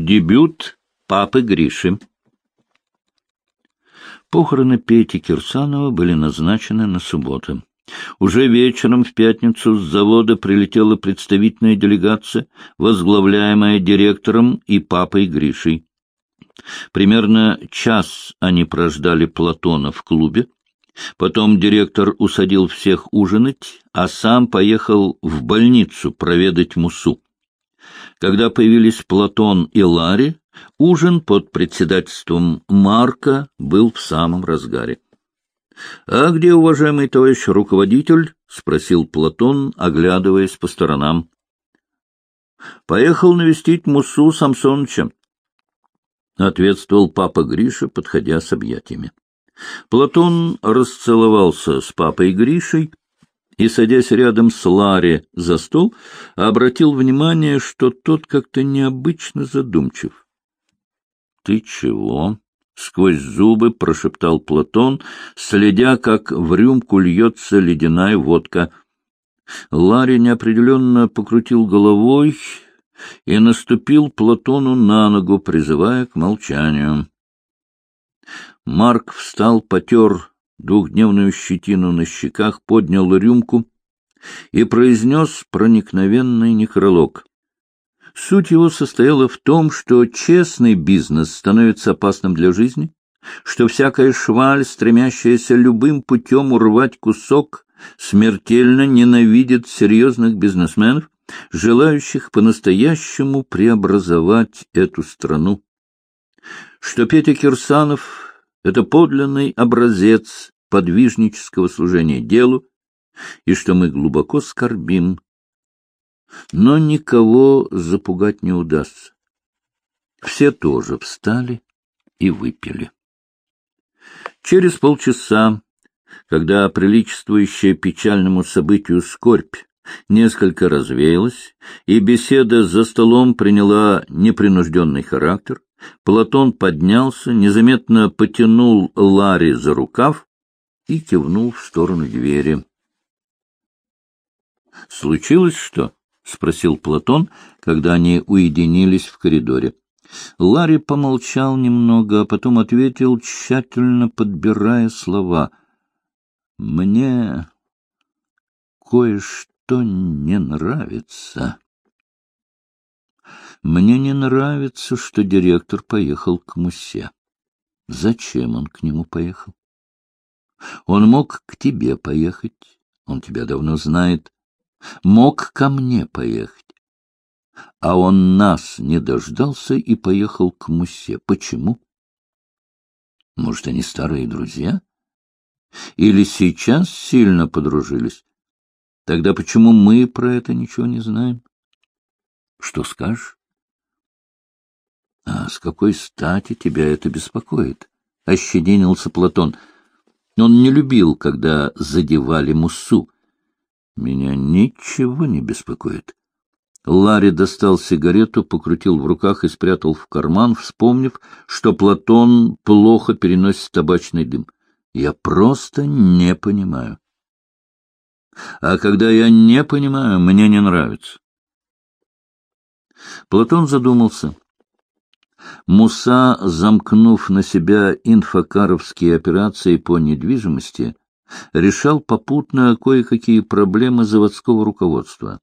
Дебют папы Гриши. Похороны Пети Кирсанова были назначены на субботу. Уже вечером в пятницу с завода прилетела представительная делегация, возглавляемая директором и папой Гришей. Примерно час они прождали Платона в клубе. Потом директор усадил всех ужинать, а сам поехал в больницу проведать Мусу. Когда появились Платон и Ларри, ужин под председательством Марка был в самом разгаре. — А где уважаемый товарищ руководитель? — спросил Платон, оглядываясь по сторонам. — Поехал навестить Мусу Самсоновича, — ответствовал папа Гриша, подходя с объятиями. Платон расцеловался с папой Гришей, и, садясь рядом с Ларри за стол, обратил внимание, что тот как-то необычно задумчив. — Ты чего? — сквозь зубы прошептал Платон, следя, как в рюмку льется ледяная водка. Ларри неопределенно покрутил головой и наступил Платону на ногу, призывая к молчанию. Марк встал, потер двухдневную щетину на щеках, поднял рюмку и произнес проникновенный некролог. Суть его состояла в том, что честный бизнес становится опасным для жизни, что всякая шваль, стремящаяся любым путем урвать кусок, смертельно ненавидит серьезных бизнесменов, желающих по-настоящему преобразовать эту страну. Что Петя Кирсанов это подлинный образец подвижнического служения делу, и что мы глубоко скорбим. Но никого запугать не удастся. Все тоже встали и выпили. Через полчаса, когда приличествующая печальному событию скорбь несколько развеялась, и беседа за столом приняла непринужденный характер, Платон поднялся, незаметно потянул Ларри за рукав и кивнул в сторону двери. — Случилось что? — спросил Платон, когда они уединились в коридоре. Ларри помолчал немного, а потом ответил, тщательно подбирая слова. — Мне кое-что не нравится. Мне не нравится, что директор поехал к Мусе. Зачем он к нему поехал? Он мог к тебе поехать, он тебя давно знает. Мог ко мне поехать. А он нас не дождался и поехал к Мусе. Почему? Может, они старые друзья? Или сейчас сильно подружились? Тогда почему мы про это ничего не знаем? Что скажешь? А с какой стати тебя это беспокоит? — ощетинился Платон. Он не любил, когда задевали Муссу. Меня ничего не беспокоит. Ларри достал сигарету, покрутил в руках и спрятал в карман, вспомнив, что Платон плохо переносит табачный дым. Я просто не понимаю. А когда я не понимаю, мне не нравится. Платон задумался. Муса, замкнув на себя инфокаровские операции по недвижимости, решал попутно кое-какие проблемы заводского руководства.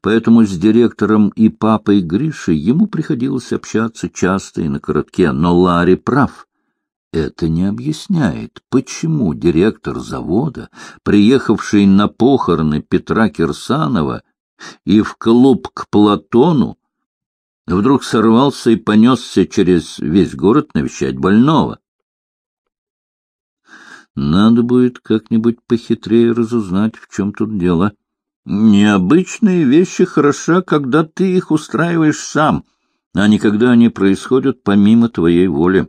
Поэтому с директором и папой Гришей ему приходилось общаться часто и на коротке, но Ларри прав. Это не объясняет, почему директор завода, приехавший на похороны Петра Кирсанова и в клуб к Платону, вдруг сорвался и понесся через весь город навещать больного. Надо будет как-нибудь похитрее разузнать, в чем тут дело. Необычные вещи хороша, когда ты их устраиваешь сам, а не когда они происходят помимо твоей воли.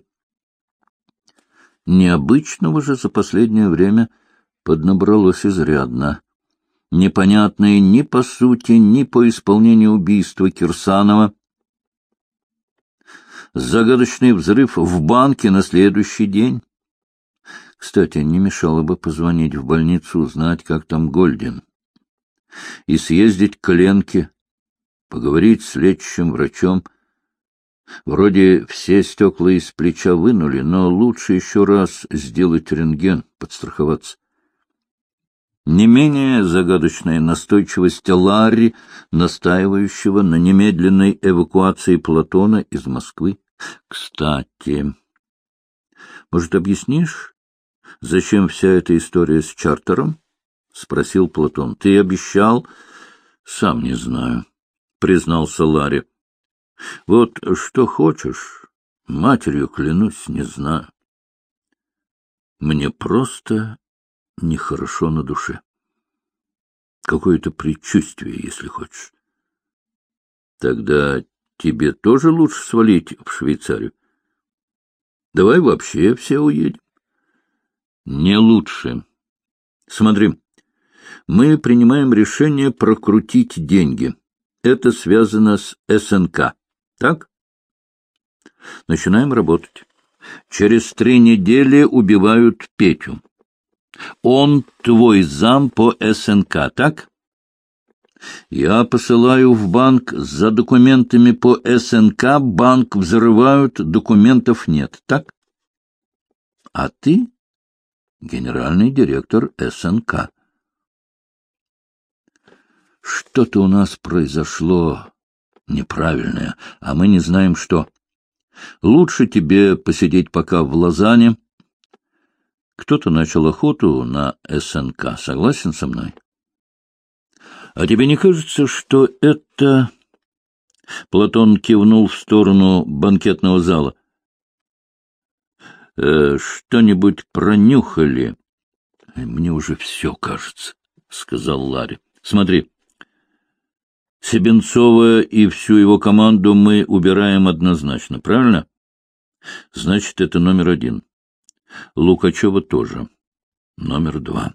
Необычного же за последнее время поднабралось изрядно. Непонятные ни по сути, ни по исполнению убийства Кирсанова — загадочный взрыв в банке на следующий день. Кстати, не мешало бы позвонить в больницу, узнать, как там Гольдин. И съездить к Ленке, поговорить с лечащим врачом. Вроде все стекла из плеча вынули, но лучше еще раз сделать рентген, подстраховаться. Не менее загадочная настойчивость Ларри, настаивающего на немедленной эвакуации Платона из Москвы. Кстати, может, объяснишь, зачем вся эта история с чартером? — спросил Платон. — Ты обещал? — Сам не знаю, — признался Ларри. — Вот что хочешь, матерью клянусь, не знаю. Мне просто нехорошо на душе. Какое-то предчувствие, если хочешь. Тогда тебе тоже лучше свалить в Швейцарию. Давай вообще все уедем. Не лучше. Смотри, мы принимаем решение прокрутить деньги. Это связано с СНК. Так? Начинаем работать. Через три недели убивают Петю. Он твой зам по СНК, так? Я посылаю в банк за документами по СНК, банк взрывают, документов нет, так? А ты генеральный директор СНК. Что-то у нас произошло неправильное, а мы не знаем, что. Лучше тебе посидеть пока в Лозанне. Кто-то начал охоту на СНК. Согласен со мной? А тебе не кажется, что это... Платон кивнул в сторону банкетного зала. Э, что-нибудь пронюхали? Мне уже все кажется, — сказал Ларри. Смотри, Себенцова и всю его команду мы убираем однозначно, правильно? Значит, это номер один. Лукачева тоже. Номер два.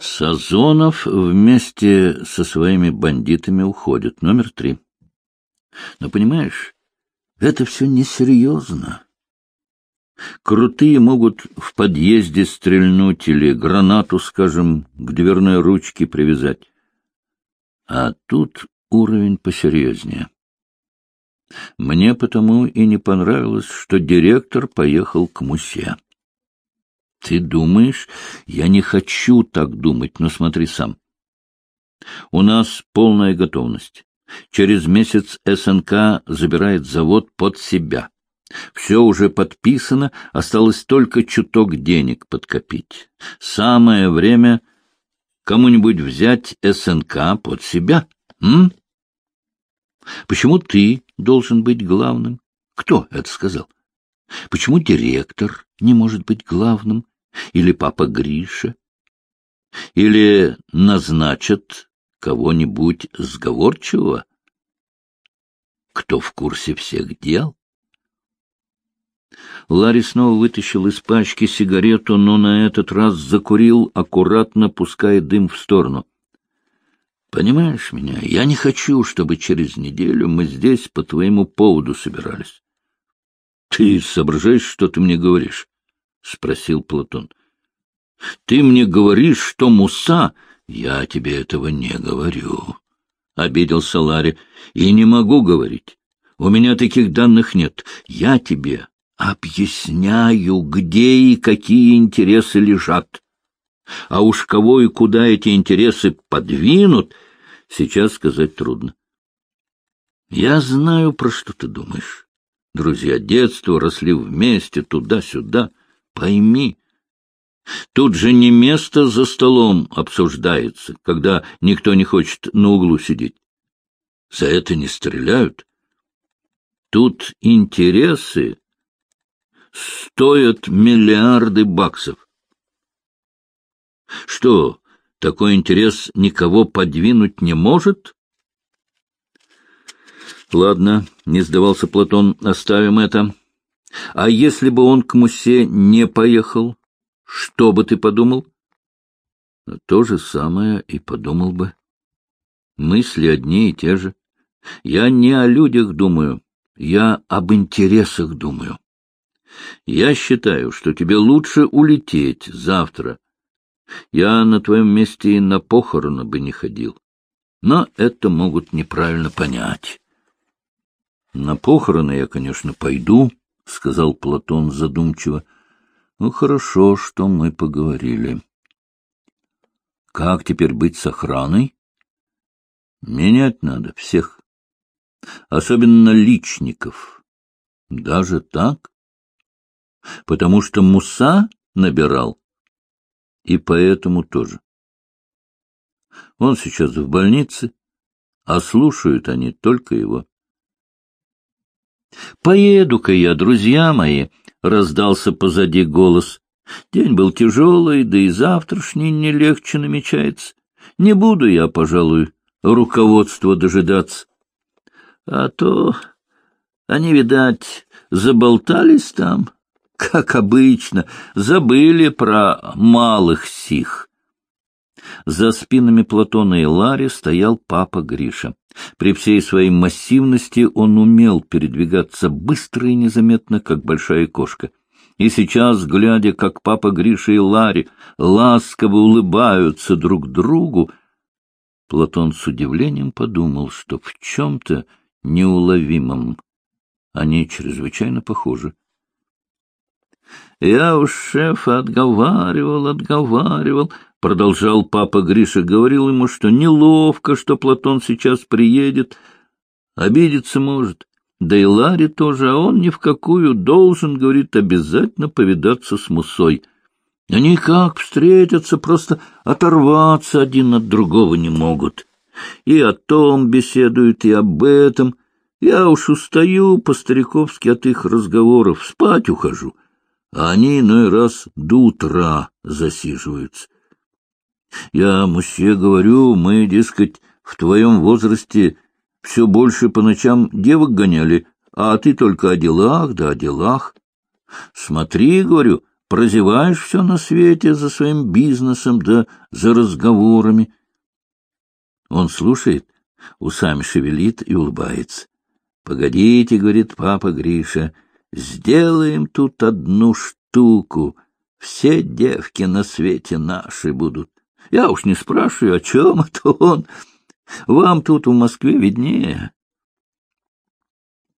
Сазонов вместе со своими бандитами уходит. Номер три. Но, понимаешь, это все несерьезно. Крутые могут в подъезде стрельнуть или гранату, скажем, к дверной ручке привязать. А тут уровень посерьезнее. Мне потому и не понравилось, что директор поехал к Мусе. Ты думаешь, я не хочу так думать, но смотри сам. У нас полная готовность. Через месяц СНК забирает завод под себя. Все уже подписано, осталось только чуток денег подкопить. Самое время кому-нибудь взять СНК под себя, м? Почему ты должен быть главным? Кто это сказал? Почему директор не может быть главным? Или папа Гриша? Или назначат кого-нибудь сговорчивого? Кто в курсе всех дел? Ларри снова вытащил из пачки сигарету, но на этот раз закурил, аккуратно пуская дым в сторону. — Понимаешь меня, я не хочу, чтобы через неделю мы здесь по твоему поводу собирались. — Ты соображаешь, что ты мне говоришь? — спросил Платон. — Ты мне говоришь, что Муса... — Я тебе этого не говорю, — обиделся Ларри. — И не могу говорить. У меня таких данных нет. Я тебе Объясняю, где и какие интересы лежат. А уж кого и куда эти интересы подвинут, сейчас сказать трудно. Я знаю, про что ты думаешь. Друзья детства росли вместе, туда-сюда. Пойми, тут же не место за столом обсуждается, когда никто не хочет на углу сидеть. За это не стреляют. Тут интересы стоят миллиарды баксов. Что, такой интерес никого подвинуть не может? Ладно, не сдавался Платон, оставим это. А если бы он к Мусе не поехал, что бы ты подумал? То же самое и подумал бы. Мысли одни и те же. Я не о людях думаю, я об интересах думаю. Я считаю, что тебе лучше улететь завтра. Я на твоем месте и на похороны бы не ходил. Но это могут неправильно понять. — На похороны я, конечно, пойду, — сказал Платон задумчиво. — Ну, хорошо, что мы поговорили. — Как теперь быть с охраной? — Менять надо всех. Особенно личников. — Даже так? — Потому что Муса набирал. И поэтому тоже. Он сейчас в больнице, а слушают они только его. «Поеду-ка я, друзья мои!» — раздался позади голос. «День был тяжелый, да и завтрашний не легче намечается. Не буду я, пожалуй, руководство дожидаться. А то они, видать, заболтались там, как обычно, забыли про малых сих». За спинами Платона и Ларри стоял папа Гриша. При всей своей массивности он умел передвигаться быстро и незаметно, как большая кошка. И сейчас, глядя, как папа Гриша и Ларри ласково улыбаются друг другу, Платон с удивлением подумал, что в чем-то неуловимом они чрезвычайно похожи. — Я уж шефа отговаривал, отговаривал, — продолжал папа Гриша, — говорил ему, что неловко, что Платон сейчас приедет, обидеться может. Да и Ларри тоже, а он ни в какую должен, говорит, обязательно повидаться с Мусой. Они как встретятся, просто оторваться один от другого не могут. И о том беседуют, и об этом. Я уж устаю по-стариковски от их разговоров, спать ухожу. А они иной раз до утра засиживаются. Я, мусье, говорю, мы, дескать, в твоем возрасте все больше по ночам девок гоняли, а ты только о делах да о делах. Смотри, говорю, прозеваешь все на свете за своим бизнесом да за разговорами. Он слушает, усами шевелит и улыбается. «Погодите, — говорит папа Гриша, — сделаем тут одну штуку. Все девки на свете наши будут. Я уж не спрашиваю, о чем это он. Вам тут в Москве виднее.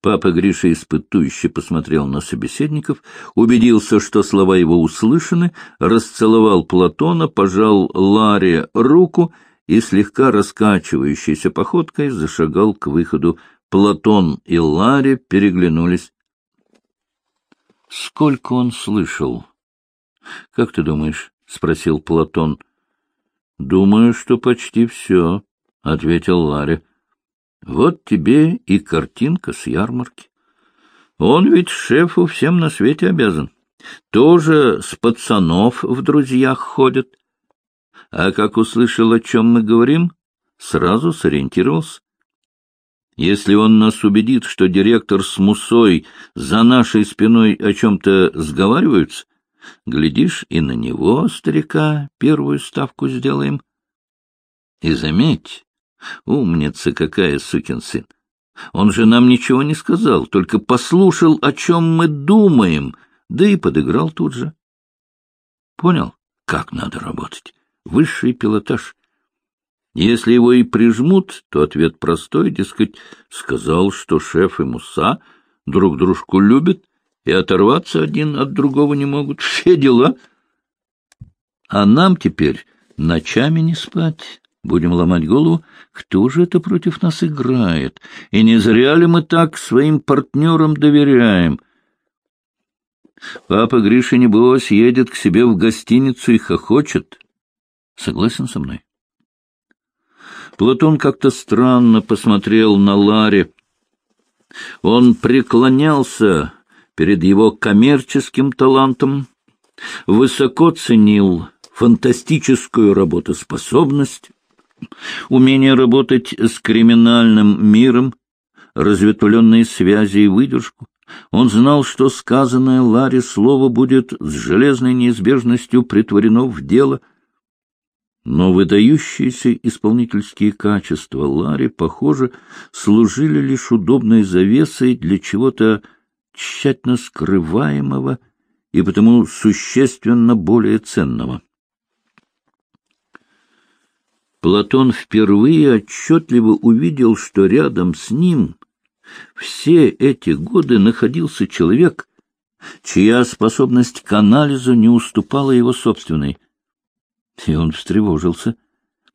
Папа Гриша испытующе посмотрел на собеседников, убедился, что слова его услышаны, расцеловал Платона, пожал Ларе руку и слегка раскачивающейся походкой зашагал к выходу. Платон и Ларе переглянулись. — Сколько он слышал? — Как ты думаешь? — спросил Платон. — Думаю, что почти все, — ответил Ларри. — Вот тебе и картинка с ярмарки. Он ведь шефу всем на свете обязан. Тоже с пацанов в друзьях ходит. А как услышал, о чем мы говорим, сразу сориентировался. Если он нас убедит, что директор с Мусой за нашей спиной о чем-то сговариваются, Глядишь, и на него, старика, первую ставку сделаем. И заметь, умница какая, сукин сын. Он же нам ничего не сказал, только послушал, о чем мы думаем, да и подыграл тут же. Понял, как надо работать? Высший пилотаж. Если его и прижмут, то ответ простой, дескать, сказал, что шеф и Муса друг дружку любят, и оторваться один от другого не могут. Все дела. А нам теперь ночами не спать. Будем ломать голову, кто же это против нас играет, и не зря ли мы так своим партнерам доверяем. Папа Гриша, небось, едет к себе в гостиницу и хохочет. Согласен со мной? Платон как-то странно посмотрел на Ларе. Он преклонялся перед его коммерческим талантом, высоко ценил фантастическую работоспособность, умение работать с криминальным миром, разветвленные связи и выдержку. Он знал, что сказанное Ларе слово будет с железной неизбежностью притворено в дело, но выдающиеся исполнительские качества Ларе, похоже, служили лишь удобной завесой для чего-то тщательно скрываемого и потому существенно более ценного. Платон впервые отчетливо увидел, что рядом с ним Все эти годы находился человек, чья способность к анализу не уступала его собственной. И он встревожился.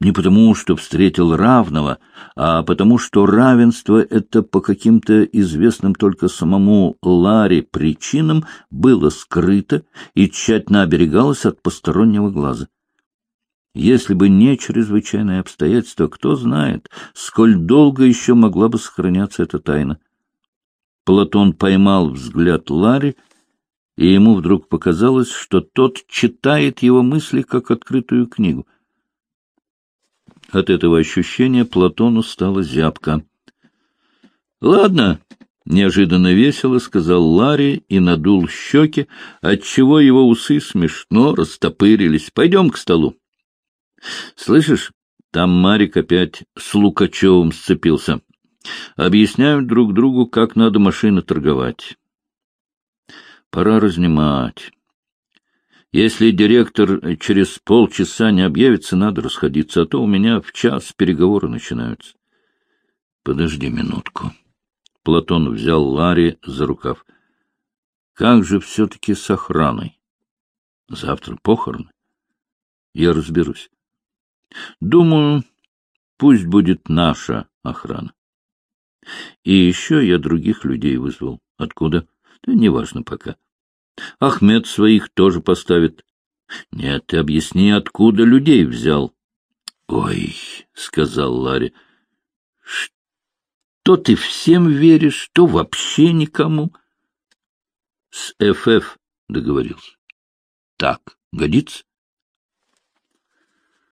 Не потому, что встретил равного, а потому, что равенство это по каким-то известным только самому Ларе причинам было скрыто и тщательно оберегалось от постороннего глаза. Если бы не чрезвычайное обстоятельство, кто знает, сколь долго еще могла бы сохраняться эта тайна. Платон поймал взгляд Ларри, и ему вдруг показалось, что тот читает его мысли как открытую книгу. От этого ощущения Платону стало зябко. — Ладно, — неожиданно весело сказал Ларри и надул щеки, отчего его усы смешно растопырились. — Пойдем к столу. — Слышишь, там Марик опять с Лукачевым сцепился. Объясняют друг другу, как надо машины торговать. Пора разнимать. Если директор через полчаса не объявится, надо расходиться, а то у меня в час переговоры начинаются. Подожди минутку. Платон взял Ларри за рукав. Как же все-таки с охраной? Завтра похороны. Я разберусь. Думаю, пусть будет наша охрана. И еще я других людей вызвал. Откуда? Да неважно пока. Ахмед своих тоже поставит. Нет, ты объясни, откуда людей взял. — Ой, — сказал Ларри, — что ты всем веришь, то вообще никому. — С ФФ договорился. — Так, годится?